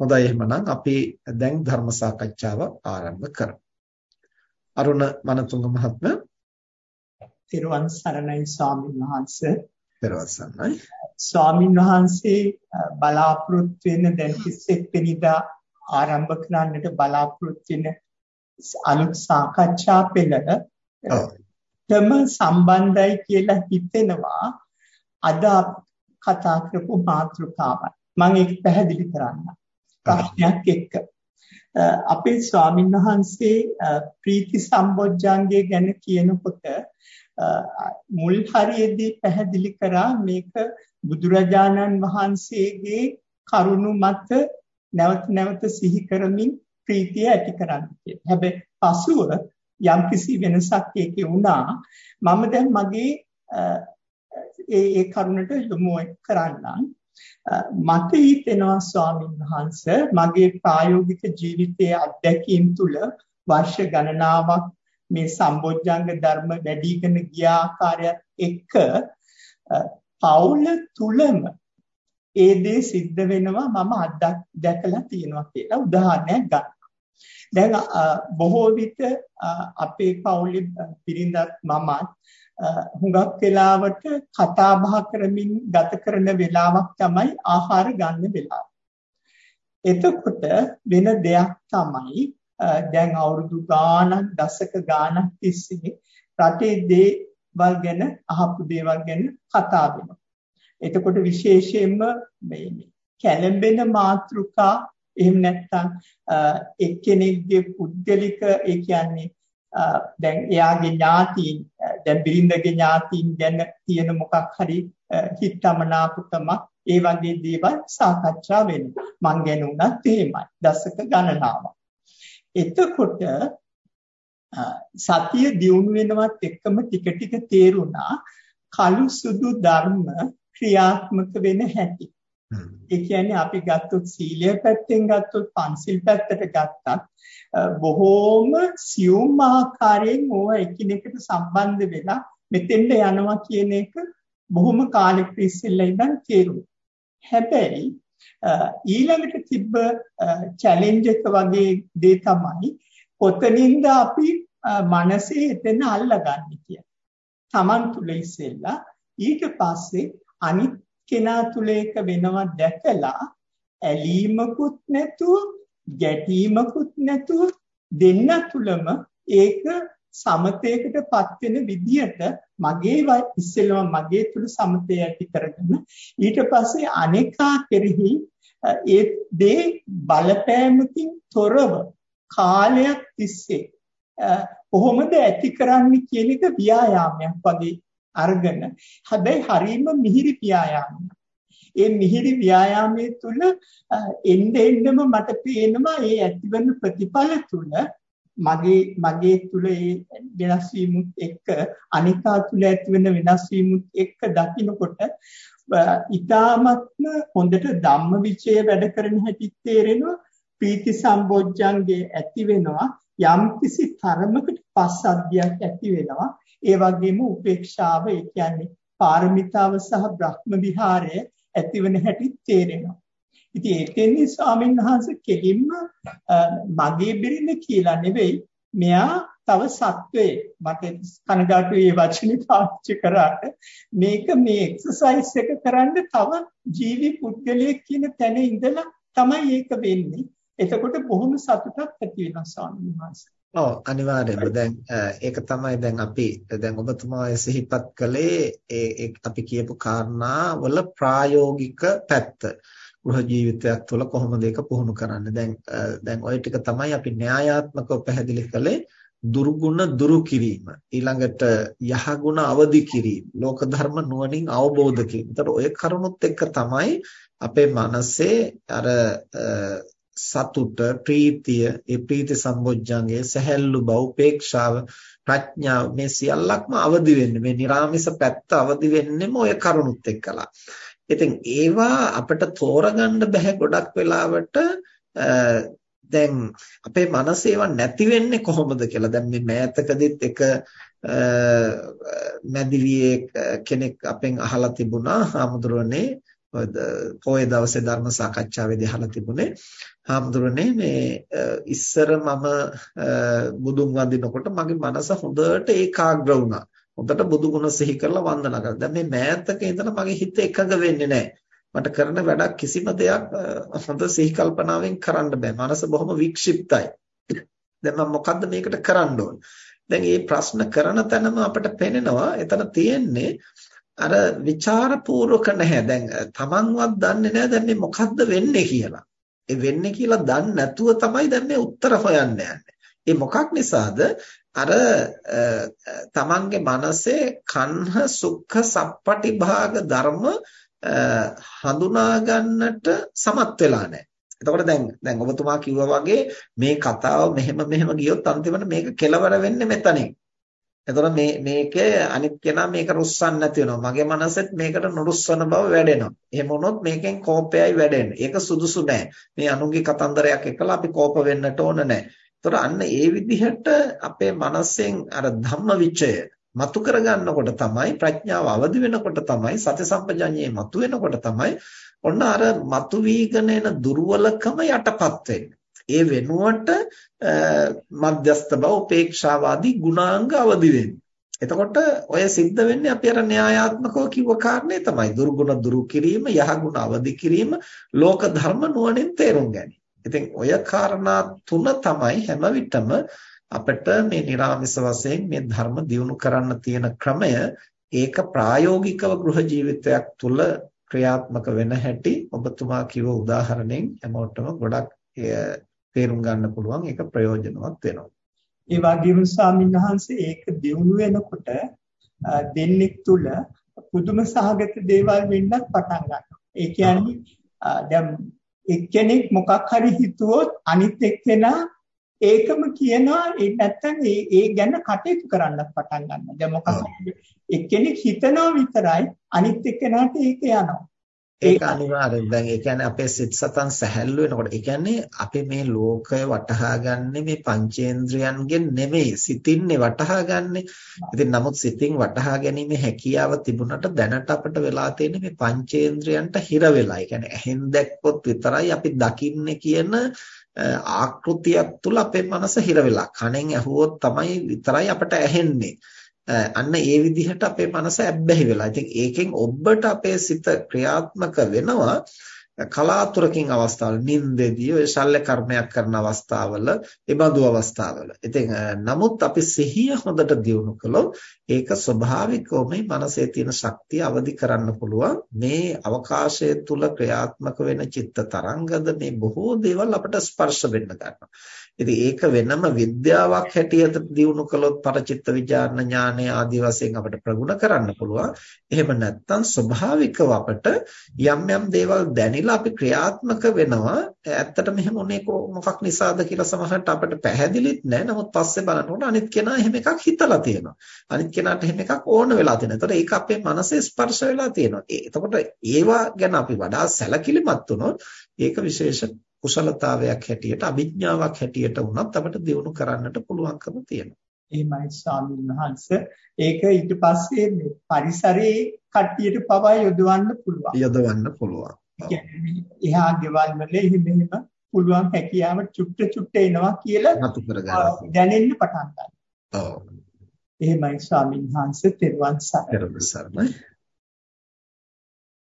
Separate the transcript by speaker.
Speaker 1: හොඳයි එහෙමනම් අපි දැන් ධර්ම සාකච්ඡාව ආරම්භ කරමු. අරුණ මනතුංග මහත්මයා
Speaker 2: තිරුවන් සරණයි ස්වාමීන් වහන්සේ.
Speaker 1: තිරුවන් සරණයි.
Speaker 2: ස්වාමීන් වහන්සේ බලාපොරොත්තු වෙන දැන් 31 වෙනිදා ආරම්භ කරන්නට බලාපොරොත්තු වෙන අලුත් සාකච්ඡා පෙළ තම සම්බන්ධයි කියලා හිතෙනවා අද කතා කරපු මාතෘකාවයි. මම ඒක පැහැදිලි කරන්නම්. ප්‍රශ්නයක් එක්ක අපේ ස්වාමීන් වහන්සේ ප්‍රීති සම්බොජ්ජංගය ගැන කියනකොට මුල් හරියේදී පැහැදිලි කරා මේක බුදුරජාණන් වහන්සේගේ කරුණු මත නැවත නැවත සිහි කරමින් ප්‍රීතිය ඇති කරන්න කියලා. හැබැයි පසුව යම්කිසි වෙනසක් ඒකේ වුණා. මම දැන් මගේ ඒ ඒ කරුණට යොමු කරන්නම්. මට හිතෙනවා ස්වාමීන් වහන්සේ මගේ ප්‍රායෝගික ජීවිතයේ අත්දැකීම් තුළ වර්ෂ ගණනාවක් මේ සම්බොජ්ජංග ධර්ම වැඩිගෙන ගිය ආකාරයත් එක්ක පෞල තුලම ඒ දේ සිද්ධ වෙනවා මම අත්දැකලා තියෙනවා කියලා උදාහරණයක් ගන්න. දැන් බොහෝ විට අපේ පවුලේ පිරිඳත් මමත් හුඟක් වෙලාවට කතා බහ කරමින් ගත කරන වෙලාවක් තමයි ආහාර ගන්න වෙලාව. එතකොට වෙන දෙයක් තමයි දැන් අවුරුදු ගාණක් දශක ගාණක් තිස්සේ රටේ දේවල් ගැන අහපු දේවල් ගැන කතා වෙනවා. එතකොට විශේෂයෙන්ම මේ කැළඹෙන මාතෘකා එහෙම නැත්නම් එක්කෙනෙක්ගේ පුද්ගලික ඒ කියන්නේ දැන් එයාගේ ඥාතීන් දැන් බිරිඳගේ ඥාතීන් ගැන තියෙන මොකක් හරි හිතමනාපකමක් ඒ වගේ දේවල් සාකච්ඡා වෙනවා. මං ගැන උනත් එහෙමයි. දශක ගණනාවක්. එතකොට සතිය දියුණු වෙනවත් එක්කම ටික ටික තේරුණා කළු සුදු ධර්ම ක්‍රියාත්මක වෙන හැටි. ඒ කියන්නේ අපි ගත්තොත් සීලය පැත්තෙන් ගත්තොත් පන්සිල් පැත්තට ගත්තත් බොහෝම සියුම් ආකාරයෙන් ඕව එකිනෙකට සම්බන්ධ වෙලා මෙතෙන්ට යනවා කියන එක බොහොම කාලෙක ඉස්සෙල්ලා ඉඳන් තේරුණා. හැබැයි ඊළඟට තිබ්බ චැලෙන්ජ් එක වගේ දේ තමයි කොතනින්ද අපි මනසේ එතන අල්ලගන්නේ කියලා. Taman තුල ඉස්සෙල්ලා ඊට පස්සේ අනිත් කෙනා තුල එක වෙනවා දැකලා ඇලීමකුත් නැතුව ගැටීමකුත් නැතුව දෙන්න තුලම ඒක සමතේකටපත් වෙන විදියට මගේ ඉස්සෙල්ලම මගේ තුල සමතය ඇති කරගෙන ඊට පස්සේ අනේකා කෙරෙහි ඒ දේ බලපෑමකින් තොරව කාලයක් තිස්සේ කොහොමද ඇති කරන්නේ කියන එක ව්‍යායාමයක් වගේ අරගෙන හැබැයි හරීම මිහිරි ව්‍යායාමයක්. ඒ මිහිරි ව්‍යායාමයේ තුල එන්න එන්නම මට පේනවා ඒ ඇතිවන ප්‍රතිඵල තුල මගේ මගේ තුල ඒ වෙනස් වීමුත් එක්ක අනිකා තුල ඇතිවෙන වෙනස් වීමුත් එක්ක දකිනකොට ඊ타මත්ම හොඳට ධම්මවිචය වැඩ කරන හැටි තේරෙනවා. ප්‍රීති සම්බොජ්ජංගේ ඇති වෙනවා යම් කිසි තරමකට පස්සද්ධියක් ඇති වෙනවා ඒ වගේම උපේක්ෂාව ඒ කියන්නේ පාරමිතාව සහ බ්‍රහ්ම විහාරය ඇතිවන හැටි තේරෙනවා. ඉතින් ඒකෙන්නේ ස්වාමීන් වහන්සේ කෙලින්ම මගේ බිරිඳ කියලා නෙවෙයි මෙයා තව සත්වයේ මට කනගාටුයි මේ වචනේ පාවිච්චි කරාට මේක මේ එක්සර්සයිස් එක කරන්න තව ජීවි පුද්ගලයෙක් කියන තැන ඉඳලා තමයි ඒක වෙන්නේ. එතකොට බොහොම සතුටක් ඇති වෙනවා ස්වාමීන් වහන්සේ.
Speaker 1: ඔව් අනිවාර්යයෙන්ම. දැන් ඒක තමයි දැන් අපි දැන් ඔබතුමා සිහිපත් කළේ ඒ අපි කියපු කාරණා වල ප්‍රායෝගික පැත්ත. ගෘහ ජීවිතයක් තුළ කොහොමද ඒක පුහුණු කරන්නේ? දැන් දැන් ওই ටික තමයි අපි න්‍යායාත්මකව පැහැදිලි කළේ දුර්ගුණ දුරු කිරීම. ඊළඟට යහගුණ අවදි කිරීම. ලෝක ධර්ම නුවණින් අවබෝධ කිරීම. ඒතර ඔය කරුණුත් එක්ක තමයි අපේ මනසේ අර සතුට ප්‍රීතිය ඒ ප්‍රීති සම්බොජ්ජංගය සැහැල්ලු බව උපේක්ෂාව ප්‍රඥාව මේ සියල්ලක්ම අවදි වෙන්නේ. මේ निराமிස පැත්ත අවදි වෙන්නෙම ඔය කරුණුත් එක්කලා. ඉතින් ඒවා අපිට තෝරගන්න බෑ ගොඩක් වෙලාවට දැන් අපේ මනසේ ඒවා නැති වෙන්නේ කොහොමද කියලා. දැන් මේ මෑතකදීත් එක මැදිවියේ කෙනෙක් අපෙන් අහලා තිබුණා. හාමුදුරනේ පොය දවසේ ධර්ම සාකච්ඡාවේදී අහලා තිබුණේ. හාමුදුරනේ මේ ඉස්සර මම බුදුන් වඳිනකොට මගේ මනස හොඳට ඒකාග්‍ර වුණා. හොඳට බුදු ගුණ සිහි කරලා වන්දනා කරා. දැන් මේ මෑතක ඉඳලා මගේ හිත එකඟ වෙන්නේ නැහැ. මට කරන වැඩක් කිසිම දෙයක් හොඳ සිහි කල්පනාවෙන් කරන්න බෑ. මනස බොහොම වික්ෂිප්තයි. දැන් මම මොකද්ද මේකට කරන්න ඕන? දැන් මේ ප්‍රශ්න කරන තැනම අපිට පේනවා එතන තියෙන්නේ අර ਵਿਚාරපූර්වක නැහැ. දැන් තමන්වත් දන්නේ නැහැ දැන් මේ මොකද්ද වෙන්නේ කියලා. ඒ වෙන්නේ කියලා දන්නේ නැතුව තමයි දැන් මේ උත්තර හොයන්න යන්නේ. ඒ මොකක් නිසාද? අර තමන්ගේ මනසේ කන්හ සුඛ සප්පටිභාග ධර්ම හඳුනා ගන්නට සමත් වෙලා නැහැ. එතකොට දැන් දැන් ඔබතුමා කිව්වා වගේ මේ කතාව මෙහෙම මෙහෙම ගියොත් අන්තිමට මේක කෙලවර වෙන්නේ මෙතනින්. එතකොට මේ මේකේ අනිත් කෙනා මේක රුස්සන්න නැති වෙනවා. මගේ මනසෙත් මේකට නුරුස්සන බව වැඩෙනවා. එහෙම වුණොත් මේකෙන් කෝපයයි වැඩෙන්නේ. ඒක සුදුසු නෑ. මේ අනුන්ගේ කතන්දරයක් එක්කලා අපි කෝප වෙන්නට ඕන නෑ. එතකොට අන්න ඒ විදිහට අපේ මනසෙන් අර ධම්මවිචය මතු කරගන්නකොට තමයි ප්‍රඥාව අවදි වෙනකොට තමයි සති සම්පජඤ්ඤේ මතු වෙනකොට තමයි ඔන්න අර මතු වීගෙන එන දුර්වලකම යටපත් ඒ වෙනුවට මධ්‍යස්ත බව උපේක්ෂාවාදී ගුණාංග අවදි එතකොට ඔය සිද්ධ වෙන්නේ අපි අර න්‍යායාත්මකව කිව්ව කාරණේ තමයි. දුර්ගුණ දුරු කිරීම යහගුණ අවදි කිරීම ලෝක ධර්ම නුවණින් තේරුම් ගැනීම. ඉතින් ඔය කාරණා තුන තමයි හැම විටම අපිට මේ නිර්ආමිස වශයෙන් මේ ධර්ම දියුණු කරන්න තියෙන ක්‍රමය. ඒක ප්‍රායෝගිකව ගෘහ ජීවිතයක් තුළ ක්‍රියාත්මක වෙන හැටි ඔබතුමා කිව්ව උදාහරණයෙන් හැමෝටම ගොඩක් තේරුම් ගන්න පුළුවන් ඒක ප්‍රයෝජනවත් වෙනවා.
Speaker 2: ඒ වගේම ස්වාමීන් වහන්සේ ඒක දියුණු වෙනකොට දෙන්නෙක් තුල පුදුම සහගත දේවල් වෙන්නත් පටන් ගන්නවා. ඒ කියන්නේ දැන් එක්කෙනෙක් මොකක් හරි හිතුවොත් අනිත් එක්කෙනා ඒකම කියනවා ඒ නැත්තම් ඒ ඒ ගැන කටයුතු කරන්නත් පටන් ගන්නවා. දැන් මොකක් එක්කෙනෙක් හිතනවා විතරයි අනිත් එක්කෙනාට ඒක යනවා.
Speaker 1: ඒක අනිවාර්යෙන්. දැන් ඒ කියන්නේ අපේ සිත් සතන් සැහැල්ලු වෙනකොට ඒ කියන්නේ අපි මේ ලෝකය වටහා ගන්නෙ මේ පංචේන්ද්‍රයන්ගෙන් නෙමෙයි සිතින්නේ වටහා ගන්නෙ. ඉතින් නමුත් සිතින් වටහා ගැනීමේ හැකියාව තිබුණට දැනට අපිට වෙලා තියෙන්නේ මේ පංචේන්ද්‍රයන්ට හිර වෙලා. ඒ කියන්නේ ඇහෙන් දැක්කොත් විතරයි අපි දකින්නේ කියන ආකෘතියක් තුල අපේ මනස හිර වෙලා. කනෙන් ඇහුවොත් තමයි විතරයි අපට ඇහෙන්නේ. අන්න ඒ විදිහට අපේ මනස ඇබ්බැහි වෙලා. ඉතින් ඒකෙන් ඔබට අපේ සිත ක්‍රියාත්මක වෙනවා කලාතුරකින් අවස්ථාවල නින්දෙදී ඔය ශල්‍ය කර්මයක් කරන අවස්ථාවල ඒ බඳු අවස්ථාවල. ඉතින් නමුත් අපි සිහිය හොඳට දියුණු කළොත් ඒක ස්වභාවිකවම මේ මනසේ තියෙන ශක්තිය අවදි කරන්න පුළුවන්. මේ අවකාශය තුල ක්‍රියාත්මක වෙන චිත්ත තරංගද මේ බොහෝ දේවල් අපට ස්පර්ශ වෙන්න ගන්නවා. ඉතින් ඒක වෙනම විද්‍යාවක් හැටියට දියුණු කළොත් පරචිත්ත විචාරණ ඥානය ආදී වශයෙන් අපිට ප්‍රගුණ කරන්න පුළුවන්. එහෙම නැත්නම් ස්වභාවිකව අපට යම් යම් දේවල් දැනিলা අපි ක්‍රියාත්මක වෙනවා. ඇත්තට මෙහෙම උනේ මොකක් නිසාද කියලා සමහරට අපිට පැහැදිලිත් නැහැ. නමුත් පස්සේ බලනකොට අනිත් කෙනා එහෙම එකක් හිතලා තියෙනවා. අනිත් කෙනාට එහෙම එකක් ඕන වෙලා තියෙනවා. ඒතකොට ඒක අපේ මනසේ ස්පර්ශ වෙලා තියෙනවා. එතකොට ඒවා ගැන අපි වඩා සැලකිලිමත් වුණොත් ඒක විශේෂ කුසලතාවයක් හැටියට අභිඥාවක් හැටියට වුණත් අපිට දියුණු කරන්නට පුළුවන්කම තියෙනවා.
Speaker 2: එහෙමයි ස්වාමීන් වහන්සේ. ඒක ඊට පස්සේ පරිසරයේ කට්ටියට පවා යොදවන්න පුළුවන්.
Speaker 1: යොදවන්න පුළුවන්.
Speaker 2: එහා ගෙවල් වල එහෙම එහෙම පුළුවන් හැකියාව චුට්ට චුට්ට එනවා කියලා
Speaker 1: නතු කරගන්න.
Speaker 2: දැනෙන්න පටන් ගන්නවා.
Speaker 1: ඔව්.
Speaker 2: එහෙමයි ස්වාමීන් වහන්සේ.
Speaker 1: තෙරුවන් සරණයි.